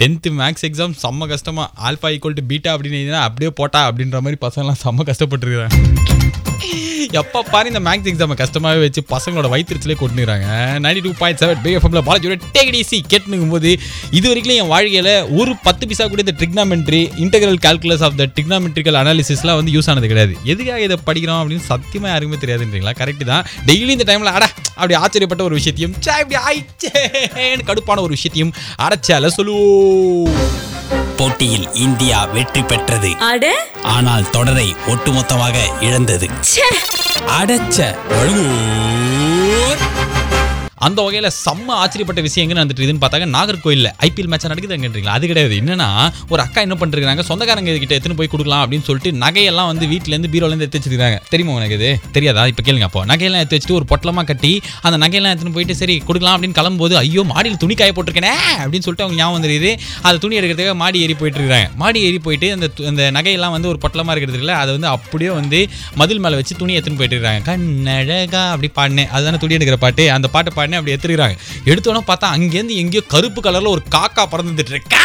Tenth maths exam செம்ம கஷ்டமாக alpha equal to beta அப்படின்னு அப்படியே போட்டா அப்படின்ற மாதிரி பசங்களாம் செம்ம கஷ்டப்பட்டுருக்காங்க எப்போ பாரு இந்த மேக்ஸ் எக்ஸாமை கஷ்டமாகவே வச்சு பசங்களோட வயிற்றுச்சிலே கொண்டுறாங்க நைன்டி டூ பாயிண்ட் செவன் பிஎஃப்எம்ல பாலாஜியோட டேகடிசி கேட்டுங்கும் போது இது வரைக்கும் என் வாழ்க்கையில் ஒரு பத்து பைசா கூட இந்த trigonometry integral calculus of the trigonometrical அனாலிசிஸ்லாம் வந்து யூஸ் ஆனது கிடையாது. எதுக்காக இதை படிக்கிறோம் அப்படின்னு சத்தியமாக யாருக்குமே தெரியாதுன்றீங்களா? கரெக்டு தான். டெய்லி இந்த டைமில் அட அப்படி ஆச்சரியப்பட்ட ஒரு விஷயத்தையும் ச்சே, இப்படி ஆயிச்சேன்னு கடுப்பான ஒரு விஷயத்தையும் அரைச்சால சொல்லுவோம் போட்டியில் இந்தியா வெற்றி பெற்றது. அட. ஆனால் தொடரை ஒட்டுமொத்தமாக இழந்தது. ச்சே. அடச்ச வழுவூர் அந்த வகையில் செம்ம ஆச்சரியப்பட்ட விஷயம் எங்கே நடந்துட்டு இதுன்னு பார்த்தாங்க நாகர்கோயிலில் ஐபிஎல் மேட்ச் நடக்குதுங்கன்றீங்களா அது கிடையாது. என்னன்னா ஒரு அக்கா என்ன பண்ணிருக்காங்க சொந்தக்காரங்க கிட்ட எடுத்துன்னு போய் கொடுக்கலாம் அப்படின்னு சொல்லிட்டு நகையெல்லாம் வந்து வீட்டிலேருந்து பீரோலேருந்து எடுத்து வச்சிருக்காங்க தெரியுமா உனக்கு இது? தெரியாதா? இப்போ கேளுங்க அப்போ. நகையெல்லாம் எடுத்து வச்சுட்டு ஒரு பொட்டலமாக கட்டி அந்த நகையெல்லாம் எடுத்துன்னு போயிட்டு சரி கொடுக்கலாம் அப்படின்னு கிளம்பும்போது ஐயோ மாடியில் துணி காய போட்டிருக்கேனே அப்படின்னு சொல்லிட்டு அவங்க ஞாபகம் வந்துருது அது துணி எடுக்கிறதுக்காக மாடி ஏறி போயிட்டு இருக்காங்க. மாடி ஏறி போயிட்டு அந்த அந்த நகையெல்லாம் வந்து ஒரு பொட்டலமாக இருக்கிறதுல அதை வந்து அப்படியே வந்து மதில் மேலே வச்சு துணி எடுத்துன்னு போயிட்டு இருக்காங்க. கண்ணழகா அப்படி பாடினேன். அதுதானே துணி எடுக்கிற பாட்டு? அந்த பாட்டு பாடினேன் அப்படி எடுத்துருக்காங்க எடுத்தோன்னே பார்த்தா அங்கேருந்து எங்கேயோ கருப்பு கலரில் ஒரு காக்கா பறந்துட்டு இருக்கு.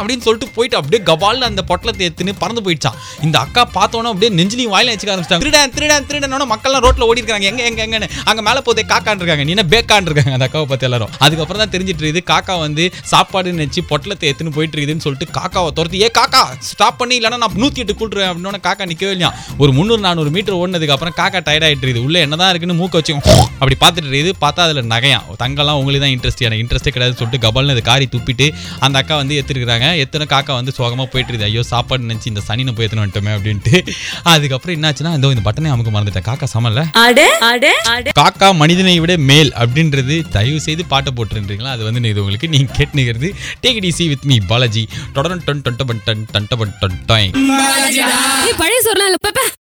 அப்படின்னு சொல்லிட்டு போயிட்டு அப்படியே கபால்னு அந்த பொட்டலத்தை எடுத்துன்னு பறந்து போயிடுச்சான் இந்த அக்கா பார்த்தோன்னா அப்படியே நெஞ்சிலையும் வாயில வச்சுக்க ஆரம்பிச்சிட்டாங்க. திருடன் திருடன் திருடனோட மக்கள்லாம் ரோட்ல ஓடி இருக்காங்க எங்க எங்க எங்கன்னு. அங்க மேல போதே காக்கான் இருக்காங்க. நீ என்ன பேக்கான் இருக்காங்க அந்த அக்காவை பார்த்து எல்லாரும். அதுக்கப்புறம் தான் தெரிஞ்சிட்டு இருக்குது காக்கா வந்து சாப்பாடு நினைச்சு பொட்டலத்தை எடுத்துன்னு போயிட்டு இருக்குதுன்னு சொல்லிட்டு காக்காவை துரத்தி ஏ காக்கா ஸ்டாப் பண்ணி. இல்லைன்னா நான் நூற்றி எட்டு கூட்டுருவேன் அப்படின்னு காக்கா நிற்கவே இல்லையா ஒரு முந்நூறு நானூறு மீட்டர் ஓடினதுக்கு அப்புறம் காக்கா டயர்ட் ஆயிட்டு இருக்குது உள்ள என்னதான் இருக்குன்னு மூக்க வச்சு அப்படி பார்த்துட்டு இருக்குது. பார்த்தா அதில் நகையா தங்கெல்லாம் உங்களுக்கு தான் இன்ட்ரெஸ்ட் எனக்கு இன்ட்ரெஸ்ட்டே கிடையாதுன்னு சொல்லிட்டு கபல்னு அது காரி துப்பிட்டு அந்த அக்கா வந்து எடுத்துருக்காங்க எத்தனை காக்கா வந்து சோகமாக போயிட்டுருது ஐயோ சாப்பாடு நினச்சி இந்த சனினை போய் எத்தனை வந்துட்டோமே அப்படின்ட்டு. அதுக்கப்புறம் என்னாச்சுன்னா இந்த இந்த பட்டனே அமுக்கு மறந்துட்டேன். காக்கா சமல்ல காக்கா மனிதனை விட மேல் அப்படின்றது தயவு செய்து பாட்டை போட்டுருன்றீங்களா? அது வந்து இது உங்களுக்கு நீங்கள் கேட்டுனுங்கிறது take it easy with me Balaji. தொடரன் டன் டொன்ட பன் டன் பழைய சொல்லாம்